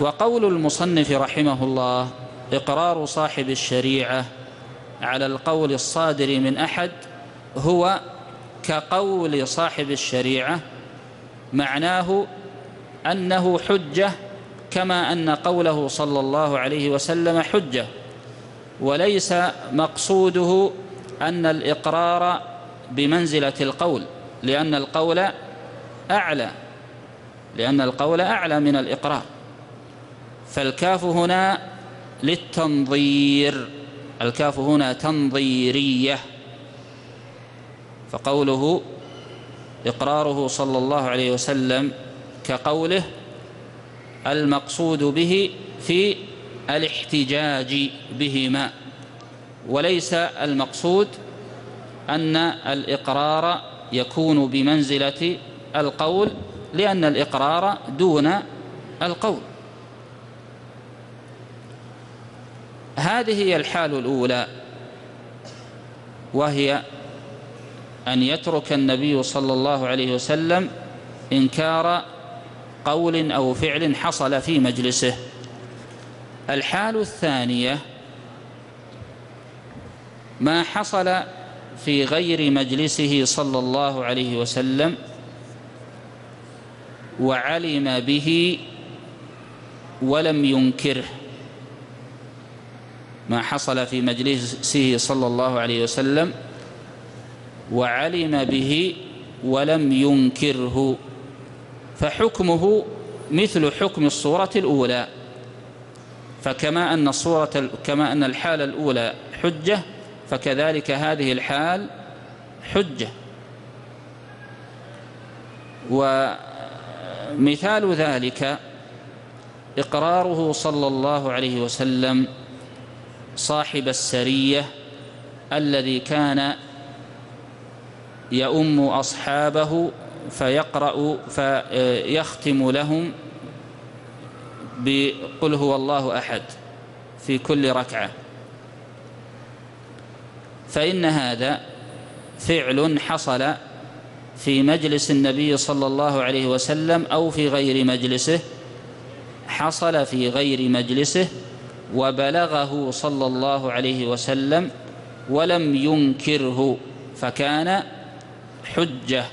وقول المصنف رحمه الله إقرار صاحب الشريعة على القول الصادر من أحد هو كقول صاحب الشريعة معناه أنه حجة كما أن قوله صلى الله عليه وسلم حجة وليس مقصوده أن الإقرار بمنزلة القول لأن القول أعلى لأن القول أعلى من الإقرار. فالكاف هنا للتنظير الكاف هنا تنظيرية. فقوله إقراره صلى الله عليه وسلم كقوله المقصود به في الاحتجاج بهما. وليس المقصود أن الإقرار يكون بمنزلة القول لأن الإقرار دون القول. هذه هي الحال الأولى وهي أن يترك النبي صلى الله عليه وسلم إنكار قول أو فعل حصل في مجلسه. الحال الثانية ما حصل في غير مجلسه صلى الله عليه وسلم وعلم به ولم ينكره. ما حصل في مجلسه صلى الله عليه وسلم وعلم به ولم ينكره فحكمه مثل حكم الصورة الأولى. فكما أن الصورة كما أن الحالة الأولى حجة فكذلك هذه الحال حجة. ومثال ذلك إقراره صلى الله عليه وسلم صاحب السرية الذي كان يؤم أصحابه فيقرأ فيختم لهم بقل هو الله أحد في كل ركعة. فإن هذا فعل حصل في مجلس النبي صلى الله عليه وسلم أو في غير مجلسه حصل في غير مجلسه وبلغه صلى الله عليه وسلم ولم ينكره فكان حجة.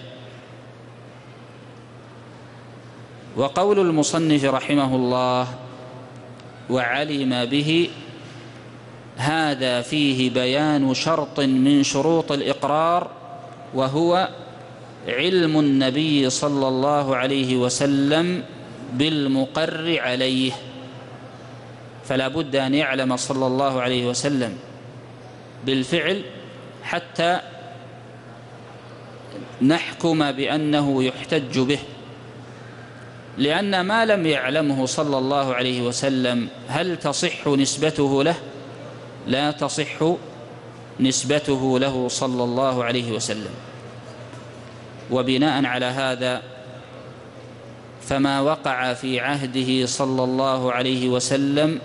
وقول المصنف رحمه الله وعلم به هذا فيه بيان شرط من شروط الإقرار وهو علم النبي صلى الله عليه وسلم بالمقر عليه. فلا بد أن يعلم صلى الله عليه وسلم بالفعل حتى نحكم بأنه يحتج به. لأن ما لم يعلمه صلى الله عليه وسلم هل تصح نسبته له؟ لا تصح نسبته له صلى الله عليه وسلم. وبناء على هذا فما وقع في عهده صلى الله عليه وسلم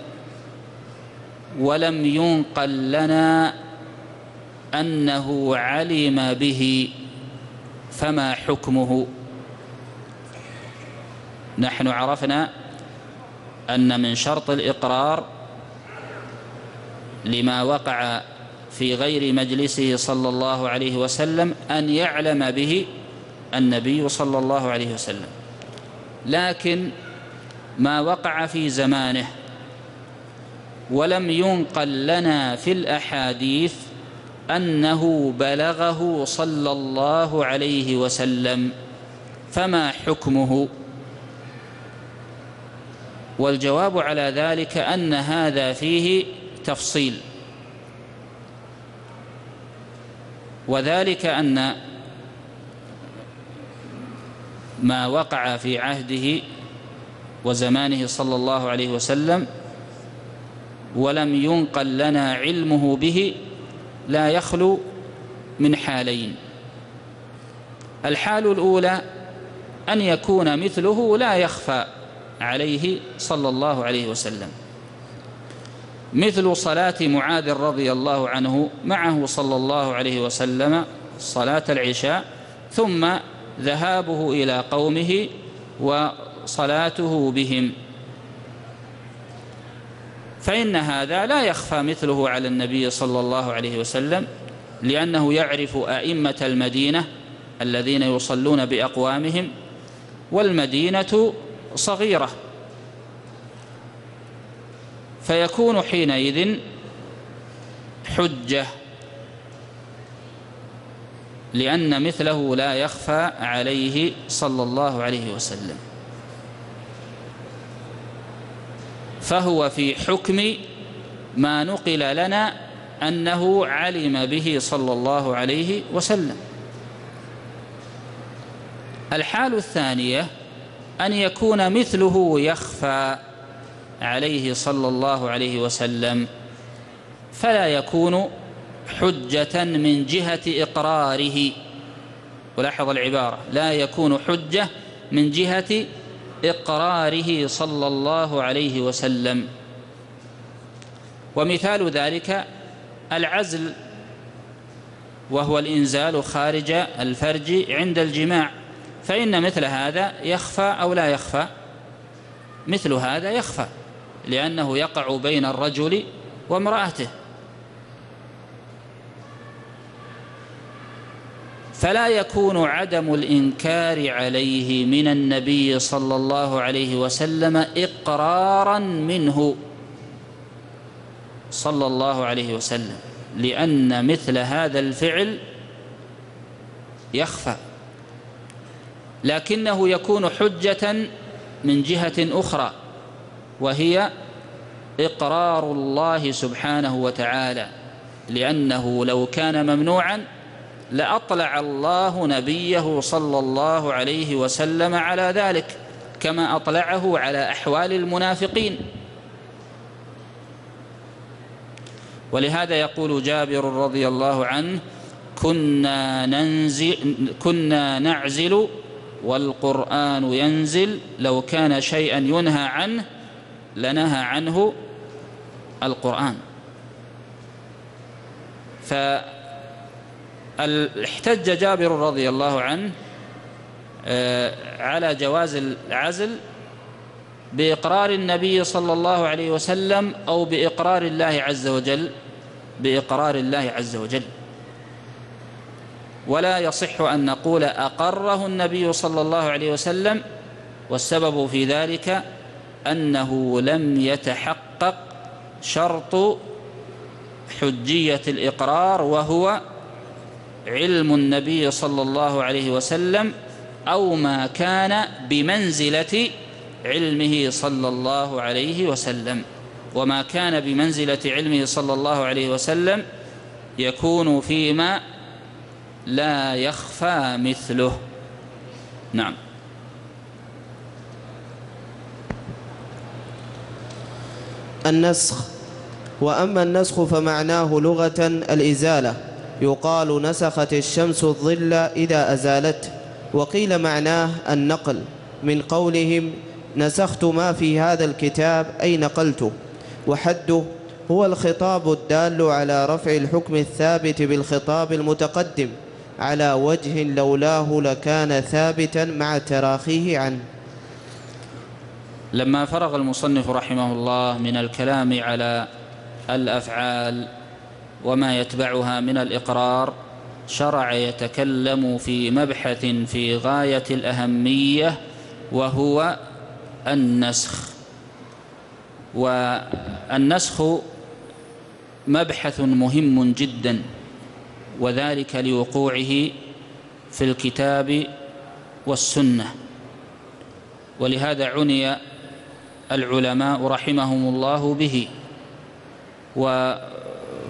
ولم ينقل لنا أنه علم به فما حكمه؟ نحن عرفنا أن من شرط الإقرار لما وقع في غير مجلسه صلى الله عليه وسلم أن يعلم به النبي صلى الله عليه وسلم. لكن ما وقع في زمانه ولم ينقل لنا في الأحاديث أنه بلغه صلى الله عليه وسلم. فما حكمه؟ والجواب على ذلك أن هذا فيه تفصيل. وذلك أن ما وقع في عهده وزمانه صلى الله عليه وسلم ولم ينقل لنا علمه به لا يخلو من حالين. الحال الأولى أن يكون مثله لا يخفى عليه صلى الله عليه وسلم. مثل صلاة معاذ رضي الله عنه معه صلى الله عليه وسلم صلاة العشاء ثم ذهابه إلى قومه وصلاته بهم. فإن هذا لا يخفى مثله على النبي صلى الله عليه وسلم لأنه يعرف أئمة المدينة الذين يصلون بأقوامهم والمدينة صغيرة. فيكون حينئذ حجة لأن مثله لا يخفى عليه صلى الله عليه وسلم. فهو في حكم ما نقل لنا أنه علم به صلى الله عليه وسلم. الحال الثانية أن يكون مثله يخفى عليه صلى الله عليه وسلم فلا يكون حجة من جهة إقراره. ولاحظ العبارة لا يكون حجة من جهة إقراره صلى الله عليه وسلم. ومثال ذلك العزل وهو الإنزال خارج الفرج عند الجماع. فإن مثل هذا يخفى أو لا يخفى؟ مثل هذا يخفى لأنه يقع بين الرجل وامرأته. فلا يكون عدم الإنكار عليه من النبي صلى الله عليه وسلم إقرارا منه صلى الله عليه وسلم لأن مثل هذا الفعل يخفى لكنه يكون حجة من جهة أخرى وهي إقرار الله سبحانه وتعالى لأنه لو كان ممنوعا لأطلع الله نبيه صلى الله عليه وسلم على ذلك كما أطلعه على أحوال المنافقين. ولهذا يقول جابر رضي الله عنه كنا ننزل كنا نعزل والقرآن ينزل لو كان شيئا ينهى عنه لنهى عنه القرآن. فاحتج جابر رضي الله عنه آه، على جواز العزل بإقرار النبي صلى الله عليه وسلم أو بإقرار الله عز وجل بإقرار الله عز وجل. ولا يصح أن نقول أقره النبي صلى الله عليه وسلم والسبب في ذلك أنه لم يتحقق شرط حجية الإقرار وهو علم النبي صلى الله عليه وسلم أو ما كان بمنزلة علمه صلى الله عليه وسلم. وما كان بمنزلة علمه صلى الله عليه وسلم يكون فيما لا يخفى مثله. نعم. النسخ وأما النسخ فمعناه لغة الإزالة. يقال نسخت الشمس الظل إذا أزالته وقيل معناه النقل من قولهم نسخت ما في هذا الكتاب أي نقلته وحده هو الخطاب الدال على رفع الحكم الثابت بالخطاب المتقدم على وجه لولاه لكان ثابتا مع تراخيه عنه. لما فرغ المصنف رحمه الله من الكلام على الأفعال وما يتبعها من الإقرار شرع يتكلم في مبحث في غاية الأهمية وهو النسخ. والنسخ مبحث مهم جدا وذلك لوقوعه في الكتاب والسنة. ولهذا عني العلماء رحمهم الله به.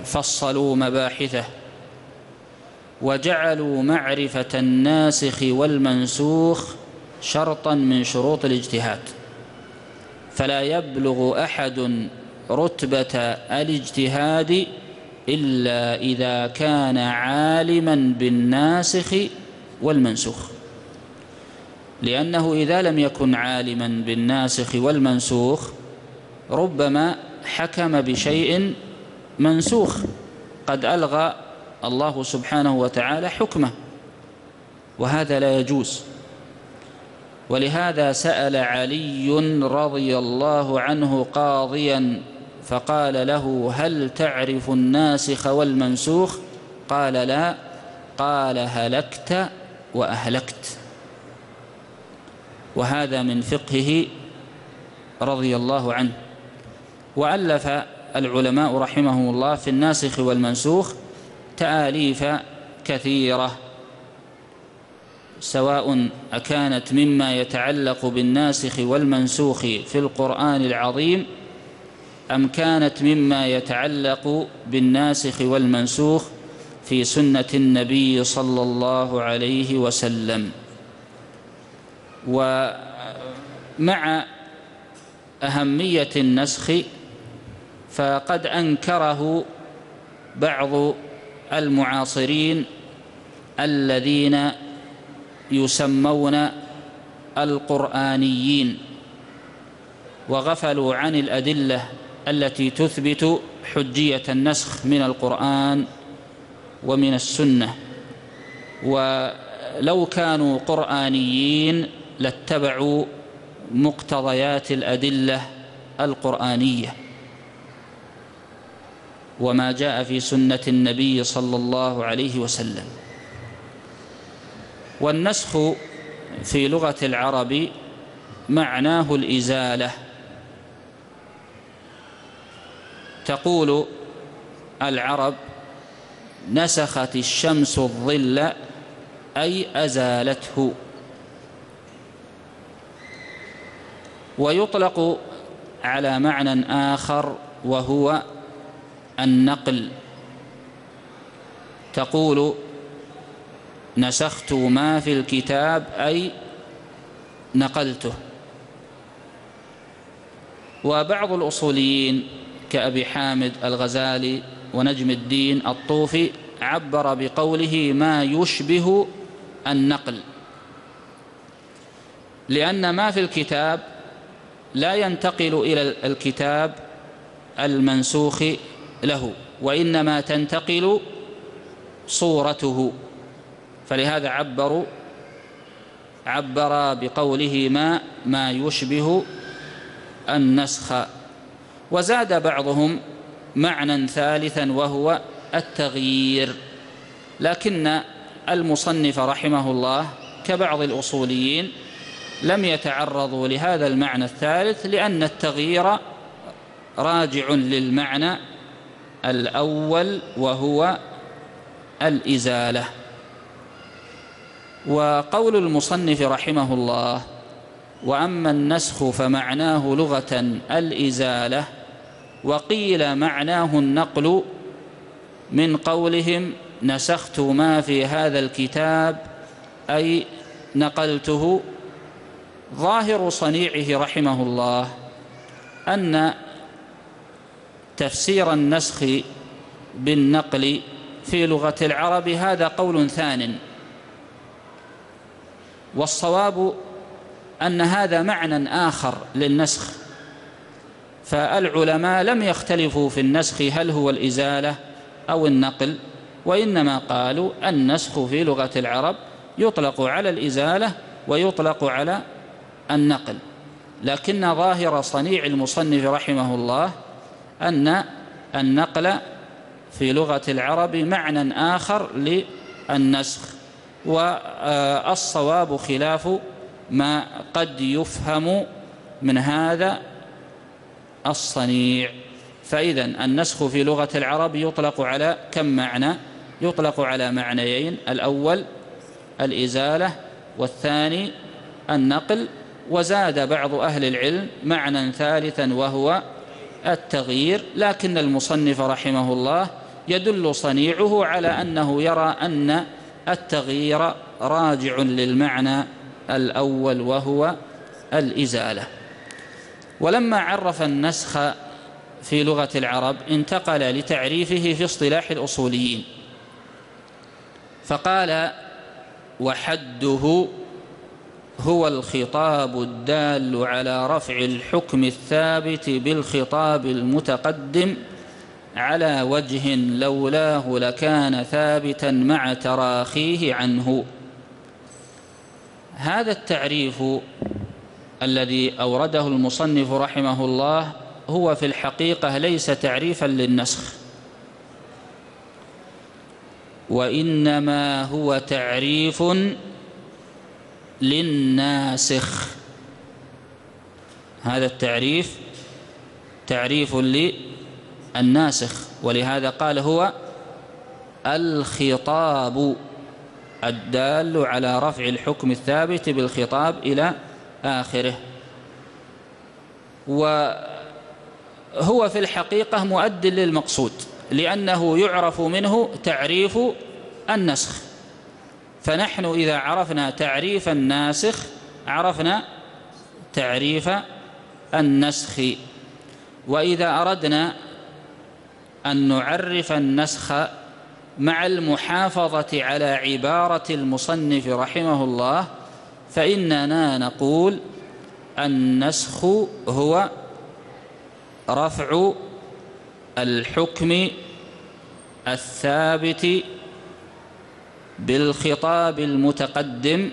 وفصلوا مباحثه وجعلوا معرفة الناسخ والمنسوخ شرطا من شروط الاجتهاد. فلا يبلغ أحد رتبة الاجتهاد إلا إذا كان عالما بالناسخ والمنسوخ. لأنه إذا لم يكن عالما بالناسخ والمنسوخ ربما حكم بشيء منسوخ. قد ألغى الله سبحانه وتعالى حكمه وهذا لا يجوز. ولهذا سأل علي رضي الله عنه قاضيا فقال له هل تعرف الناسخ والمنسوخ قال لا. قال هلكت وأهلكت. وهذا من فقهه رضي الله عنه. وألف العلماء رحمهم الله في الناسخ والمنسوخ تآليف كثيرة سواء أكانت مما يتعلق بالناسخ والمنسوخ في القرآن العظيم أم كانت مما يتعلق بالناسخ والمنسوخ في سنة النبي صلى الله عليه وسلم. ومع أهمية النسخ فقد أنكره بعض المعاصرين الذين يسمون القرآنيين وغفلوا عن الأدلة التي تثبت حجية النسخ من القرآن ومن السنة. ولو كانوا قرآنيين لاتبعوا مقتضيات الأدلة القرآنية. وما جاء في سنة النبي صلى الله عليه وسلم. والنسخ في لغة العرب معناه الإزالة. تقول العرب نسخت الشمس الظل أي أزالته. ويطلق على معنى آخر وهو النقل تقول نسخت ما في الكتاب أي نقلته. وبعض الأصوليين كأبي حامد الغزالي ونجم الدين الطوفي عبر بقوله ما يشبه النقل. لأن ما في الكتاب لا ينتقل إلى الكتاب المنسوخ له وإنما تنتقل صورته. فلهذا عبروا عبر بقوله ما ما يشبه النسخ. وزاد بعضهم معنى ثالثا وهو التغيير. لكن المصنف رحمه الله كبعض الأصوليين لم يتعرضوا لهذا المعنى الثالث لأن التغيير راجع للمعنى الأول وهو الإزالة. وقول المصنف رحمه الله وأما النسخ فمعناه لغة الإزالة وقيل معناه النقل من قولهم نسخت ما في هذا الكتاب أي نقلته. ظاهر صنيعه رحمه الله أن تفسير النسخ بالنقل في لغة العرب هذا قول ثان. والصواب أن هذا معنى آخر للنسخ. فالعلماء لم يختلفوا في النسخ هل هو الإزالة أو النقل وإنما قالوا النسخ في لغة العرب يطلق على الإزالة ويطلق على النقل. لكن ظاهر صنيع المصنف رحمه الله أن النقل في لغة العرب معنى آخر للنسخ والصواب خلاف ما قد يفهم من هذا الصنيع. فإذا النسخ في لغة العرب يطلق على كم معنى؟ يطلق على معنيين الأول الإزالة والثاني النقل وزاد بعض أهل العلم معنى ثالثا وهو التغيير لكن المصنف رحمه الله يدل صنيعه على أنه يرى أن التغيير راجع للمعنى الأول وهو الإزالة. ولما عرف النسخ في لغة العرب انتقل لتعريفه في اصطلاح الأصوليين فقال وحده هو الخطاب الدال على رفع الحكم الثابت بالخطاب المتقدم على وجه لولاه لكان ثابتا مع تراخيه عنه. هذا التعريف الذي أورده المصنف رحمه الله هو في الحقيقة ليس تعريفا للنسخ وإنما هو تعريف للناسخ. هذا التعريف تعريف للناسخ ولهذا قال هو الخطاب الدال على رفع الحكم الثابت بالخطاب إلى آخره. وهو في الحقيقة مؤد للمقصود لأنه يعرف منه تعريف النسخ. فنحن إذا عرفنا تعريف الناسخ عرفنا تعريف النسخ. وإذا أردنا أن نعرف النسخ مع المحافظة على عبارة المصنف رحمه الله فإننا نقول النسخ هو رفع الحكم الثابت بالخطاب المتقدم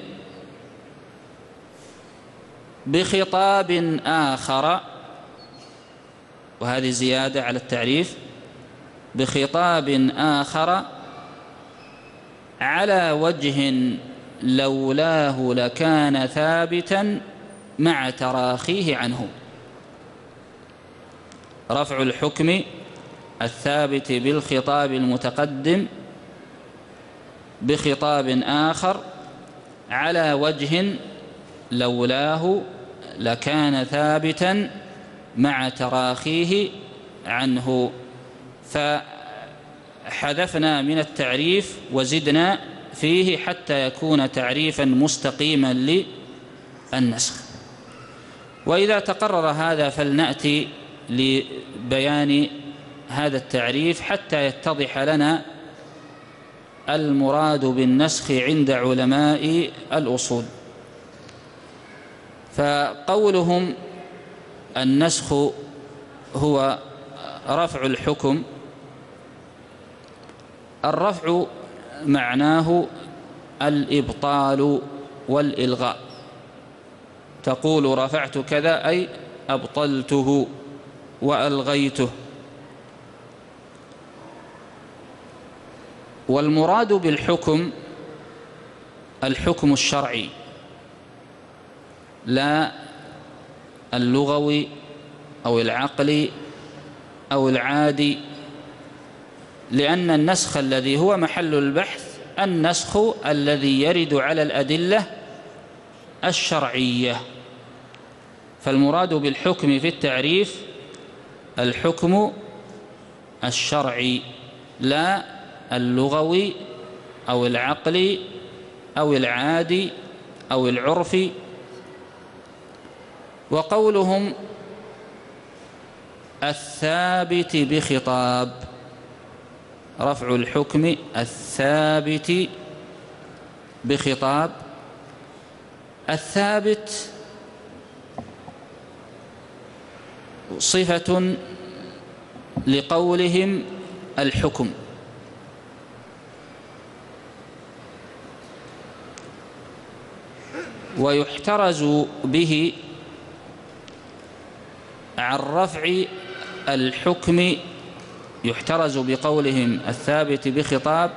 بخطاب آخر وهذه زيادة على التعريف بخطاب آخر على وجه لولاه لكان ثابتا مع تراخيه عنه. رفع الحكم الثابت بالخطاب المتقدم بخطاب آخر على وجه لولاه لكان ثابتا مع تراخيه عنه. فحذفنا من التعريف وزدنا فيه حتى يكون تعريفا مستقيما للنسخ. وإذا تقرر هذا فلنأتي لبيان هذا التعريف حتى يتضح لنا المراد بالنسخ عند علماء الأصول. فقولهم النسخ هو رفع الحكم. الرفع معناه الإبطال والإلغاء. تقول رفعت كذا أي أبطلته وألغيته. والمراد بالحكم الحكم الشرعي لا اللغوي أو العقلي أو العادي لأن النسخ الذي هو محل البحث النسخ الذي يرد على الأدلة الشرعية. فالمراد بالحكم في التعريف الحكم الشرعي لا اللغوي أو العقلي أو العادي أو العرفي. وقولهم الثابت بخطاب رفع الحكم الثابت بخطاب. الثابت صفة لقولهم الحكم. ويحترز به عن رفع الحكم يحترز بقولهم الثابت بخطاب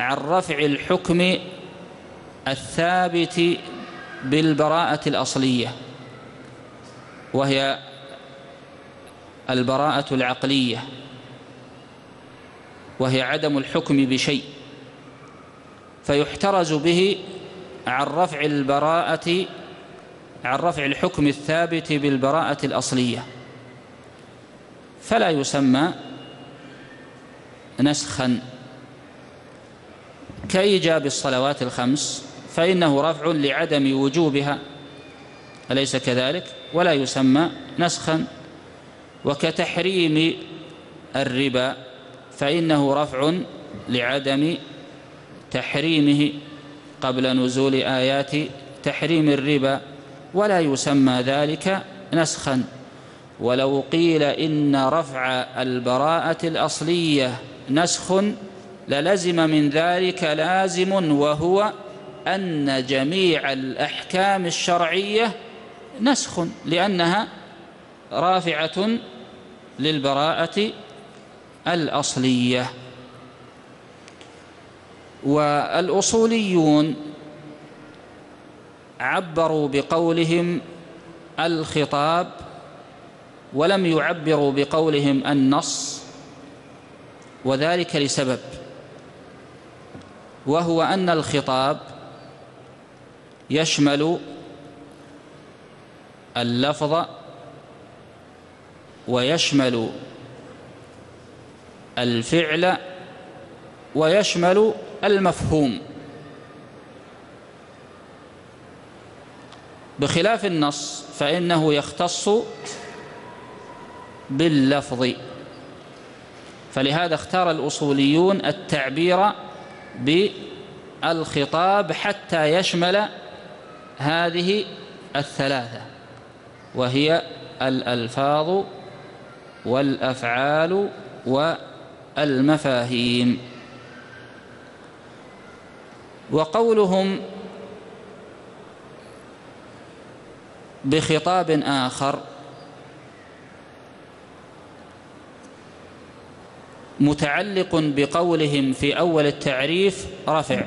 عن رفع الحكم الثابت بالبراءة الأصلية وهي البراءة العقلية وهي عدم الحكم بشيء فيحترز به عن رفع البراءة عن رفع الحكم الثابت بالبراءة الأصلية. فلا يسمى نسخا. كإيجاب الصلوات الخمس فإنه رفع لعدم وجوبها أليس كذلك؟ ولا يسمى نسخا. وكتحريم الربا فإنه رفع لعدم تحريمه. قبل نزول آيات تحريم الربا ولا يسمى ذلك نسخا. ولو قيل إن رفع البراءة الأصلية نسخ للزم من ذلك لازم وهو أن جميع الأحكام الشرعية نسخ لأنها رافعة للبراءة الأصلية. والأصوليون عبروا بقولهم الخطاب ولم يعبروا بقولهم النص وذلك لسبب وهو أن الخطاب يشمل اللفظ ويشمل الفعل ويشمل المفهوم. بخلاف النص فإنه يختص باللفظ. فلهذا اختار الأصوليون التعبير بالخطاب حتى يشمل هذه الثلاثة وهي الألفاظ والأفعال والمفاهيم. وقولهم بخطاب آخر متعلق بقولهم في أول التعريف رفع.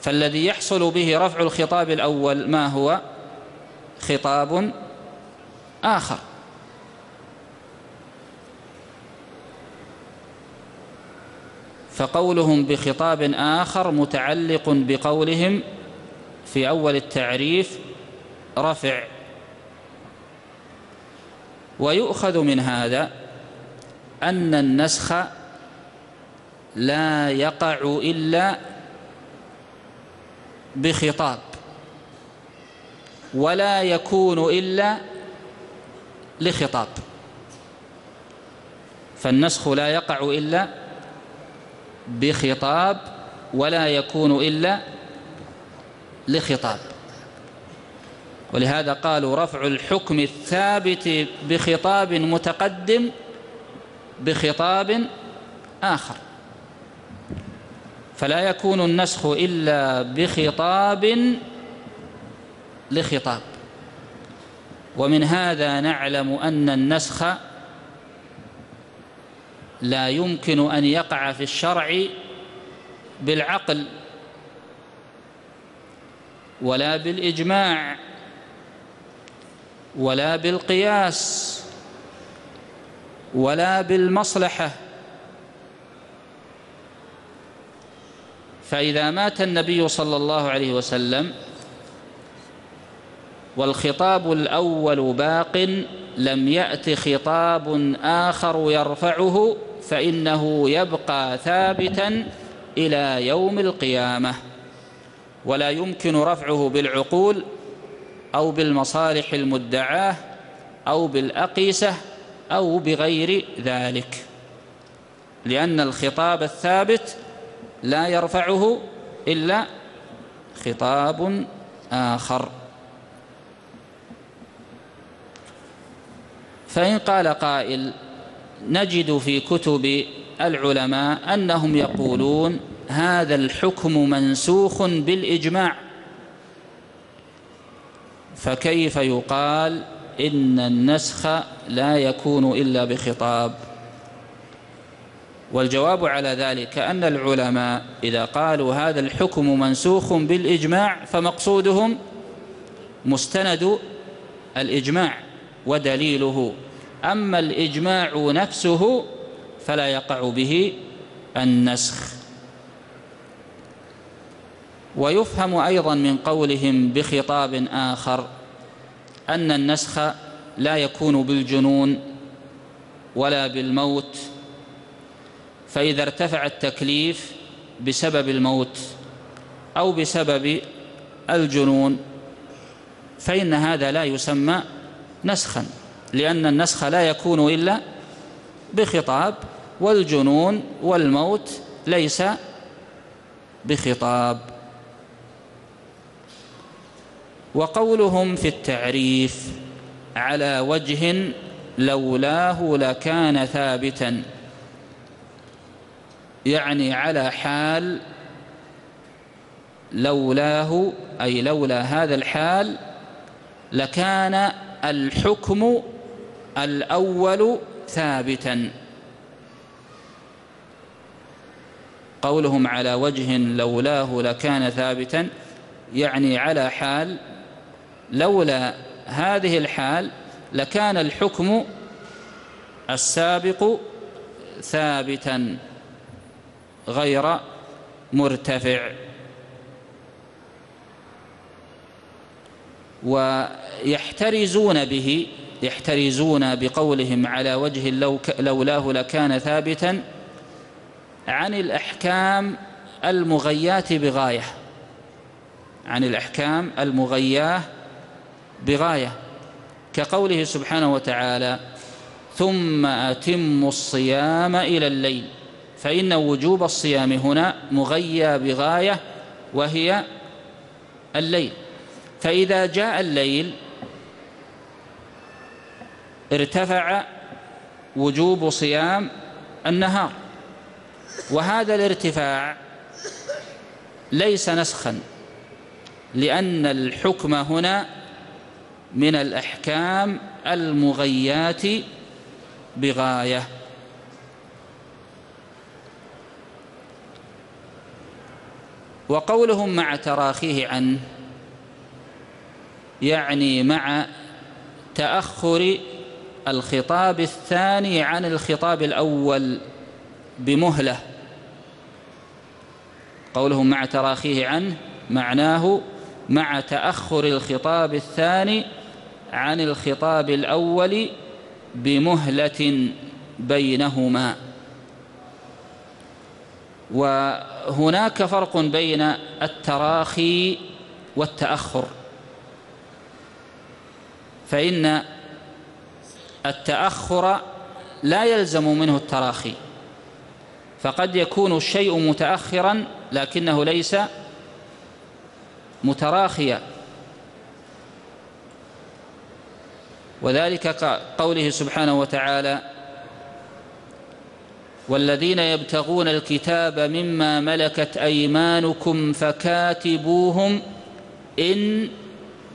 فالذي يحصل به رفع الخطاب الأول ما هو؟ خطاب آخر. فقولهم بخطاب آخر متعلق بقولهم في أول التعريف رفع. ويؤخذ من هذا أن النسخ لا يقع إلا بخطاب ولا يكون إلا لخطاب. فالنسخ لا يقع إلا بخطاب ولا يكون إلا لخطاب. ولهذا قالوا رفع الحكم الثابت بخطاب متقدم بخطاب آخر. فلا يكون النسخ إلا بخطاب لخطاب. ومن هذا نعلم أن النسخ لا يمكن أن يقع في الشرع بالعقل ولا بالإجماع ولا بالقياس ولا بالمصلحة. فإذا مات النبي صلى الله عليه وسلم والخطاب الأول باق لم يأت خطاب آخر يرفعه فإنه يبقى ثابتا إلى يوم القيامة ولا يمكن رفعه بالعقول أو بالمصالح المدعاة أو بالأقيسة أو بغير ذلك لأن الخطاب الثابت لا يرفعه إلا خطاب آخر. فإن قال قائل نجد في كتب العلماء أنهم يقولون هذا الحكم منسوخ بالإجماع. فكيف يقال إن النسخ لا يكون إلا بخطاب؟ والجواب على ذلك أن العلماء إذا قالوا هذا الحكم منسوخ بالإجماع فمقصودهم مستند الإجماع ودليله. أما الإجماع نفسه فلا يقع به النسخ. ويفهم أيضا من قولهم بخطاب آخر أن النسخ لا يكون بالجنون ولا بالموت فإذا ارتفع التكليف بسبب الموت أو بسبب الجنون فإن هذا لا يسمى نسخا. لأن النسخ لا يكون إلا بخطاب والجنون والموت ليس بخطاب. وقولهم في التعريف على وجه لولاه لكان ثابتا يعني على حال لولاه أي لولا هذا الحال لكان الحكم الأول ثابتا. قولهم على وجه لولاه لكان ثابتا يعني على حال لولا هذه الحال لكان الحكم السابق ثابتا غير مرتفع. ويحترزون به يحترزون بقولهم على وجه لو لولاه لكان ثابتا عن الأحكام المغياة بغاية. عن الأحكام المغياة بغاية. كقوله سبحانه وتعالى ثم أتم الصيام إلى الليل فإن وجوب الصيام هنا مغيى بغاية وهي الليل. فإذا جاء الليل ارتفع وجوب صيام النهار. وهذا الارتفاع ليس نسخا لأن الحكم هنا من الأحكام المغيات بغاية. وقولهم مع تراخيه عنه يعني مع تأخر الخطاب الثاني عن الخطاب الأول بمهلة. قولهم مع تراخيه عنه معناه مع تأخر الخطاب الثاني عن الخطاب الأول بمهلة بينهما. وهناك فرق بين التراخي والتأخر. فإن التأخر لا يلزم منه التراخي فقد يكون الشيء متأخرا لكنه ليس متراخيا. وذلك قوله سبحانه وتعالى والذين يبتغون الكتاب مما ملكت أيمانكم فكاتبوهم إن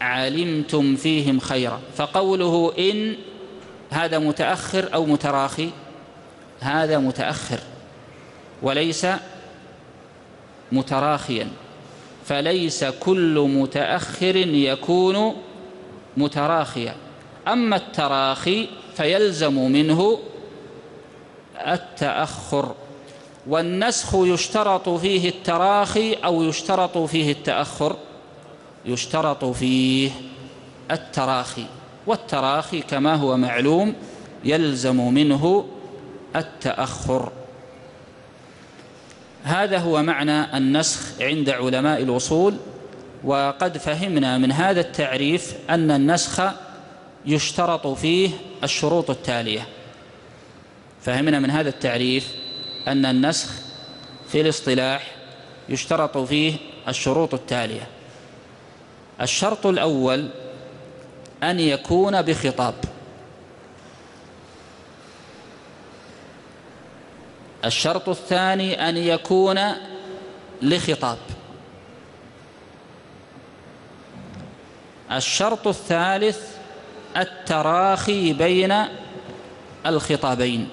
علمتم فيهم خيرا. فقوله إن هذا متأخر أو متراخي؟ هذا متأخر. وليس متراخيا. فليس كل متأخر يكون متراخيا. أما التراخي فيلزم منه التأخر. والنسخ يشترط فيه التراخي أو يشترط فيه التأخر؟ يشترط فيه التراخي. والتراخي كما هو معلوم يلزم منه التأخر. هذا هو معنى النسخ عند علماء الوصول وقد فهمنا من هذا التعريف أن النسخ يشترط فيه الشروط التالية. فهمنا من هذا التعريف أن النسخ في الاصطلاح يشترط فيه الشروط التالية. الشرط الأول أن يكون بخطاب. الشرط الثاني أن يكون لخطاب. الشرط الثالث التراخي بين الخطابين.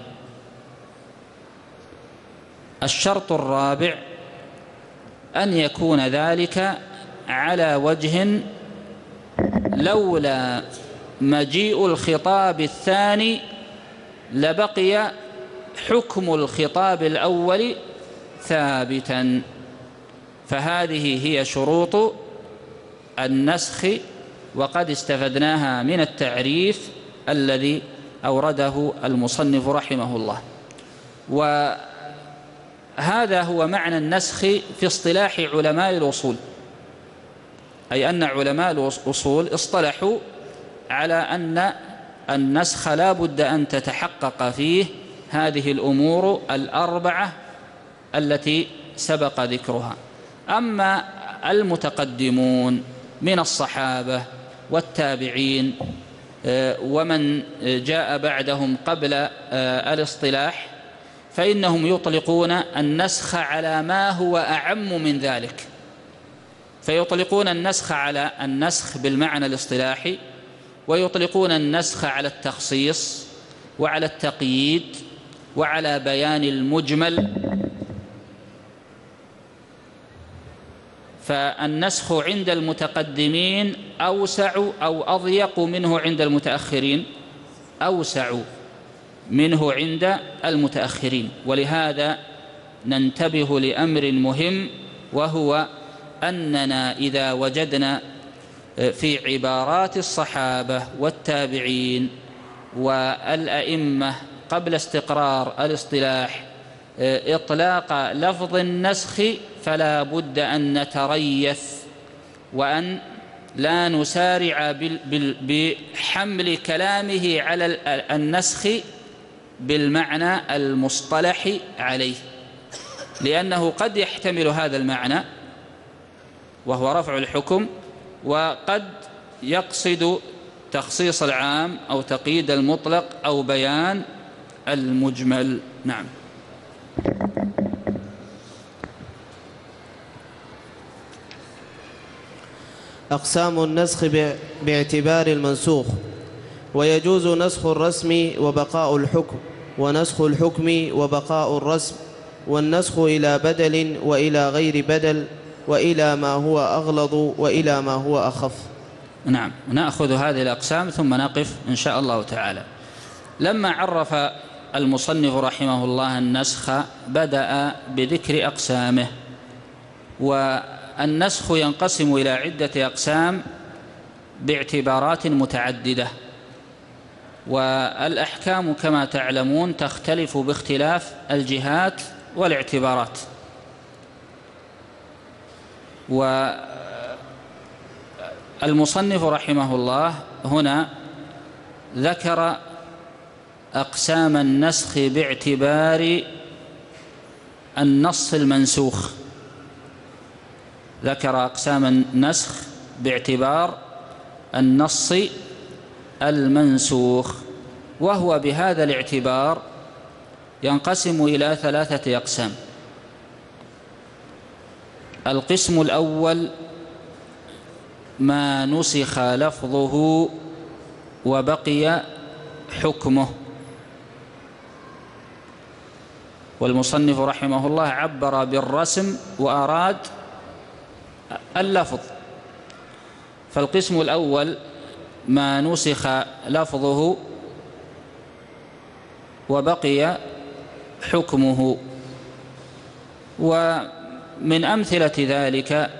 الشرط الرابع أن يكون ذلك على وجه لولا مجيء الخطاب الثاني لبقي حكم الخطاب الأول ثابتا. فهذه هي شروط النسخ وقد استفدناها من التعريف الذي أورده المصنف رحمه الله. وهذا هو معنى النسخ في اصطلاح علماء الأصول. أي أن علماء الأصول اصطلحوا على أن النسخ لا بد أن تتحقق فيه هذه الأمور الأربعة التي سبق ذكرها. أما المتقدمون من الصحابة والتابعين آه، ومن جاء بعدهم قبل آه، الاصطلاح فإنهم يطلقون النسخ على ما هو أعم من ذلك. فيطلقون النسخ على النسخ بالمعنى الاصطلاحي ويطلقون النسخ على التخصيص وعلى التقييد وعلى بيان المجمل. فالنسخ عند المتقدمين أوسع أو أضيق منه عند المتأخرين أوسع منه عند المتأخرين. ولهذا ننتبه لأمر مهم وهو أننا إذا وجدنا في عبارات الصحابة والتابعين والأئمة قبل استقرار الاصطلاح إطلاق لفظ النسخ فلا بد أن نتريث وأن لا نسارع بحمل كلامه على النسخ بالمعنى المصطلح عليه. لأنه قد يحتمل هذا المعنى وهو رفع الحكم وقد يقصد تخصيص العام أو تقييد المطلق أو بيان المجمل. نعم. أقسام النسخ باعتبار المنسوخ ويجوز نسخ الرسم وبقاء الحكم ونسخ الحكم وبقاء الرسم والنسخ إلى بدل وإلى غير بدل وإلى ما هو أغلظ وإلى ما هو أخف. نعم نأخذ هذه الأقسام ثم نقف إن شاء الله تعالى. لما عرف المصنف رحمه الله النسخ بدأ بذكر أقسامه. والنسخ ينقسم إلى عدة أقسام باعتبارات متعددة. والأحكام كما تعلمون تختلف باختلاف الجهات والاعتبارات. والمصنف رحمه الله هنا ذكر أقسام النسخ باعتبار النص المنسوخ. ذكر أقسام النسخ باعتبار النص المنسوخ وهو بهذا الاعتبار ينقسم إلى ثلاثة أقسام. القسم الأول ما نسخ لفظه وبقي حكمه. والمصنف رحمه الله عبر بالرسم وأراد اللفظ. فالقسم الأول ما نسخ لفظه وبقي حكمه. ومن أمثلة ذلك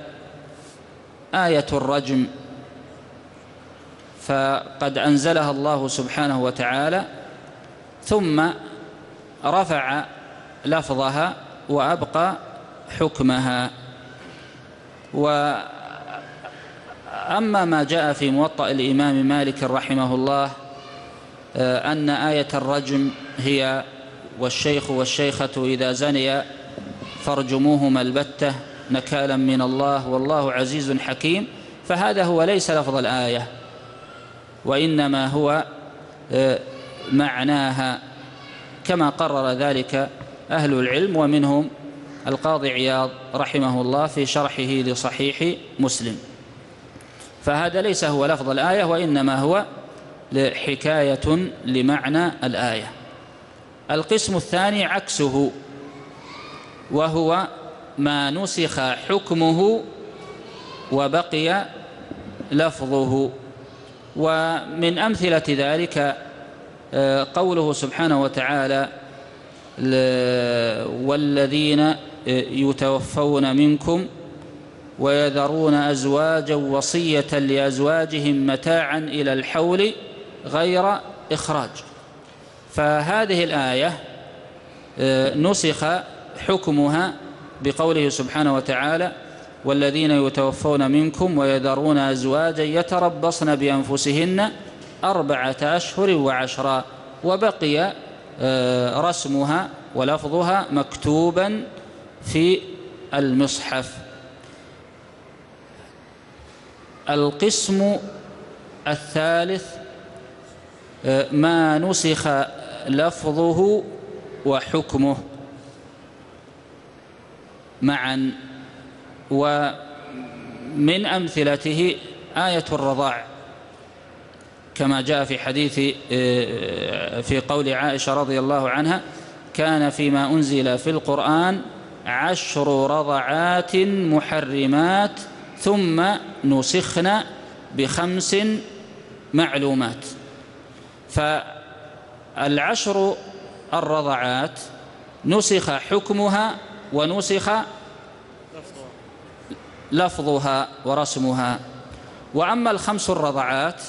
آية الرجم فقد أنزلها الله سبحانه وتعالى ثم رفع لفظها وأبقى حكمها. وأما ما جاء في موطأ الإمام مالك رحمه الله آه، أن آية الرجم هي والشيخ والشيخة إذا زنيا فارجموهما البتة نكالا من الله والله عزيز حكيم فهذا هو ليس لفظ الآية وإنما هو آه، معناها كما قرر ذلك أهل العلم ومنهم القاضي عياض رحمه الله في شرحه لصحيح مسلم. فهذا ليس هو لفظ الآية وإنما هو حكاية لمعنى الآية. القسم الثاني عكسه. وهو ما نسخ حكمه وبقي لفظه. ومن أمثلة ذلك آه، قوله سبحانه وتعالى والذين يتوفون منكم ويذرون أزواجا وصية لأزواجهم متاعا إلى الحول غير إخراج. فهذه الآية آه، نسخ حكمها بقوله سبحانه وتعالى والذين يتوفون منكم ويذرون أزواجا يتربصن بأنفسهن أربعة أشهر وعشرا وبقي آه، رسمها ولفظها مكتوبا في المصحف. القسم الثالث آه، ما نسخ لفظه وحكمه. معا. ومن أمثلته آية الرضاع كما جاء في حديث آه، في قول عائشة رضي الله عنها كان فيما أنزل في القرآن عشر رضعات محرمات ثم نسخن بخمس معلومات. فالعشر الرضعات نسخ حكمها ونسخ لفظها ورسمها. وأما الخمس الرضعات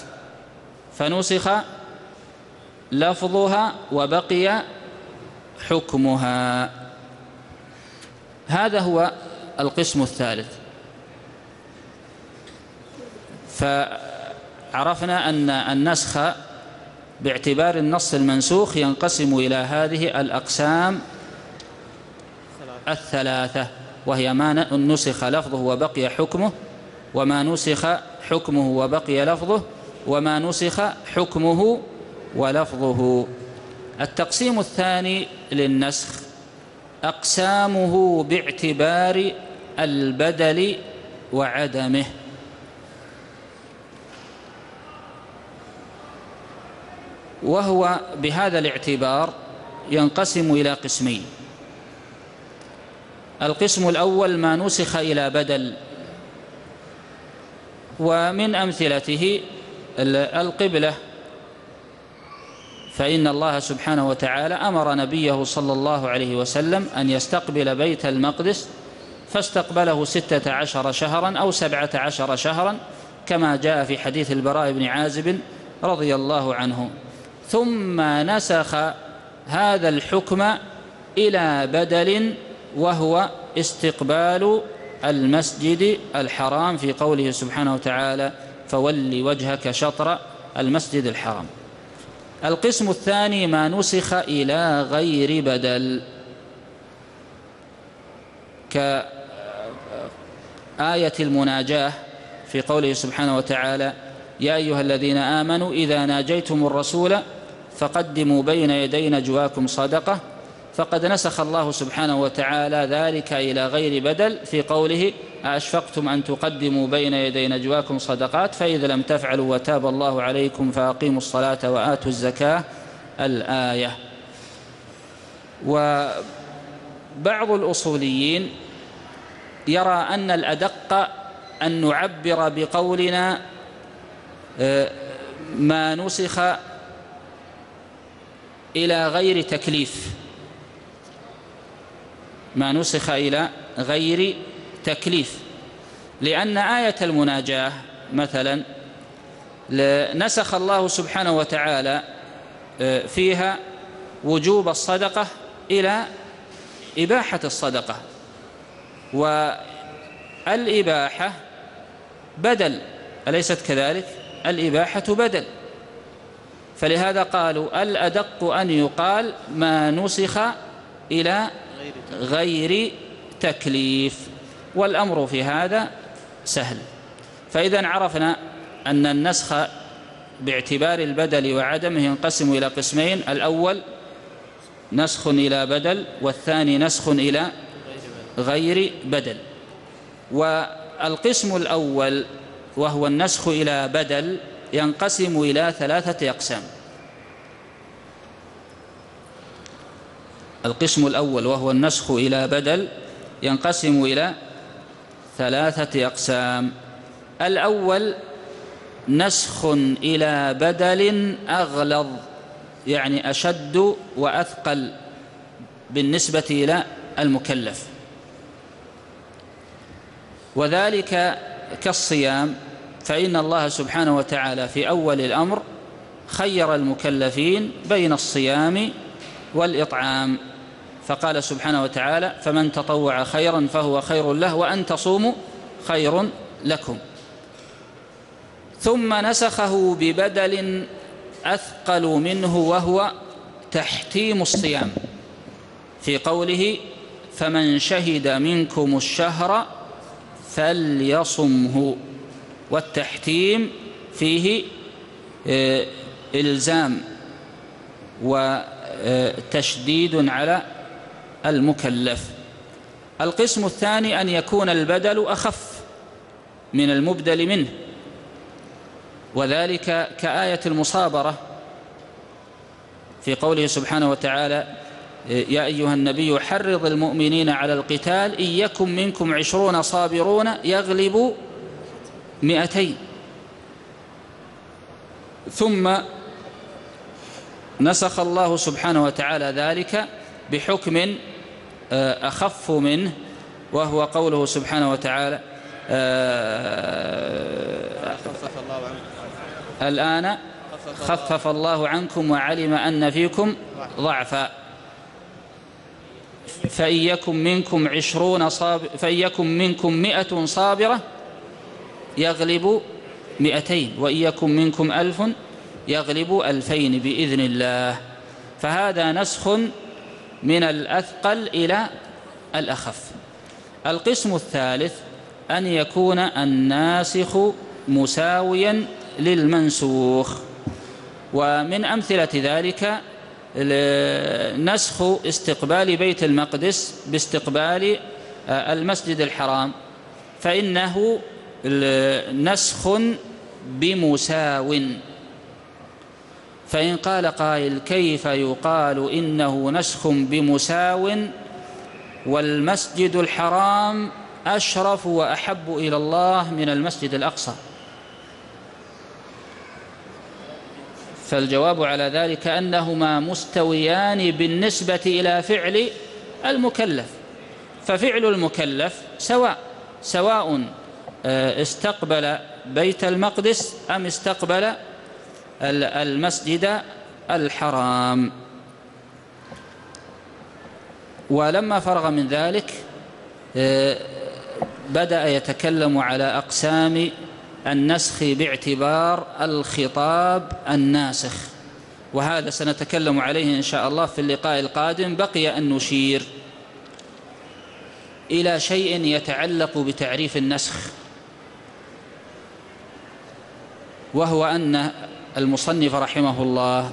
فنسخ لفظها وبقي حكمها. هذا هو القسم الثالث. فعرفنا أن النسخ باعتبار النص المنسوخ ينقسم إلى هذه الأقسام الثلاثة وهي ما نسخ لفظه وبقي حكمه وما نسخ حكمه وبقي لفظه وما نسخ حكمه ولفظه. التقسيم الثاني للنسخ أقسامه باعتبار البدل وعدمه. وهو بهذا الاعتبار ينقسم إلى قسمين. القسم الأول ما نسخ إلى بدل. ومن أمثلته القبلة. فإن الله سبحانه وتعالى أمر نبيه صلى الله عليه وسلم أن يستقبل بيت المقدس فاستقبله ستة عشر شهرا أو سبعة عشر شهرا كما جاء في حديث البراء بن عازب رضي الله عنه. ثم نسخ هذا الحكم إلى بدل وهو استقبال المسجد الحرام في قوله سبحانه وتعالى فول وجهك شطر المسجد الحرام القسم الثاني ما نسخ إلى غير بدل كآية المناجاة في قوله سبحانه وتعالى يا أيها الذين آمنوا إذا ناجيتم الرسول فقدموا بين يدي نجواكم صدقة فقد نسخ الله سبحانه وتعالى ذلك إلى غير بدل في قوله أشفقتم أن تقدموا بين يدي نجواكم صدقات فإذا لم تفعلوا وتاب الله عليكم فأقيموا الصلاة وآتوا الزكاة الآية. وبعض الأصوليين يرى أن الأدق أن نعبر بقولنا آه، ما نسخ إلى غير تكليف. ما نسخ إلى غير تكليف. لأن آية المناجاة مثلا نسخ الله سبحانه وتعالى آه، فيها وجوب الصدقة إلى إباحة الصدقة. والإباحة بدل أليست كذلك؟ الإباحة بدل. فلهذا قالوا الأدق أن يقال ما نسخ إلى غير تكليف والأمر في هذا سهل. فإذا عرفنا أن النسخ باعتبار البدل وعدمه ينقسم إلى قسمين الأول نسخ إلى بدل والثاني نسخ إلى غير بدل. والقسم الأول وهو النسخ إلى بدل ينقسم إلى ثلاثة أقسام. القسم الأول وهو النسخ إلى بدل ينقسم إلى ثلاثة أقسام. الأول نسخ إلى بدل أغلظ يعني أشد وأثقل بالنسبة إلى المكلف. وذلك كالصيام فإن الله سبحانه وتعالى في أول الأمر خير المكلفين بين الصيام والإطعام. فقال سبحانه وتعالى فمن تطوع خيرا فهو خير له وأن تصوموا خير لكم. ثم نسخه ببدل أثقل منه وهو تحتيم الصيام. في قوله فمن شهد منكم الشهر فليصمه. والتحتيم فيه آه، إلزام وتشديد على المكلف. القسم الثاني أن يكون البدل أخف من المبدل منه وذلك كآية المصابرة في قوله سبحانه وتعالى يا أيها النبي حرض المؤمنين على القتال إن يكن منكم عشرون صابرون يغلبوا مئتين. ثم نسخ الله سبحانه وتعالى ذلك بحكم آه، أخف منه وهو قوله سبحانه وتعالى آه، الآن خفف الله عنكم وعلم أن فيكم ضعفا. فإن يكن منكم عشرون صابر فإن يكن منكم مئة صابرة يغلب مئتين وإن يكن منكم ألف يغلب ألفين بإذن الله. فهذا نسخ من الأثقل إلى الأخف. القسم الثالث أن يكون الناسخ مساويا للمنسوخ. ومن أمثلة ذلك نسخ استقبال بيت المقدس باستقبال آه، المسجد الحرام. فإنه نسخ بمساو. فإن قال قائل كيف يقال إنه نسخ بمساو والمسجد الحرام أشرف وأحب إلى الله من المسجد الأقصى؟ فالجواب على ذلك أنهما مستويان بالنسبة إلى فعل المكلف. ففعل المكلف سواء سواء آه، استقبل بيت المقدس أم استقبل المسجد الحرام. ولما فرغ من ذلك آه، بدأ يتكلم على أقسام النسخ باعتبار الخطاب الناسخ. وهذا سنتكلم عليه إن شاء الله في اللقاء القادم. بقي أن نشير إلى شيء يتعلق بتعريف النسخ وهو أن المصنف رحمه الله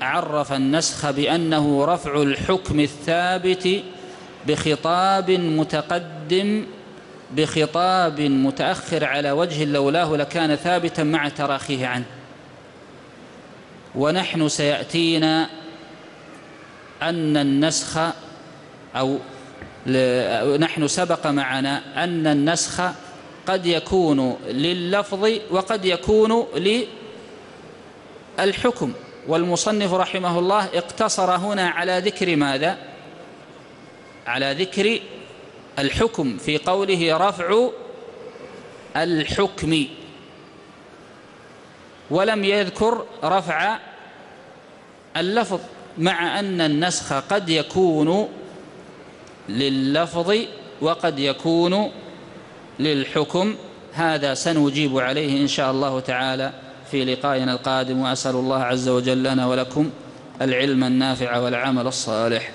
عرف النسخ بأنه رفع الحكم الثابت بخطاب متقدم بخطاب متأخر على وجه لولاه لكان ثابتا مع تراخيه عنه. ونحن سيأتينا أن النسخ أو نحن سبق معنا أن النسخ قد يكون لللفظ وقد يكون للحكم والمصنف رحمه الله اقتصر هنا على ذكر ماذا؟ على ذكر الحكم في قوله رفع الحكم. ولم يذكر رفع اللفظ مع أن النسخ قد يكون لللفظ وقد يكون للحكم. هذا سنجيب عليه إن شاء الله تعالى. في لقائنا القادم وأسأل الله عز وجل لنا ولكم العلم النافع والعمل الصالح.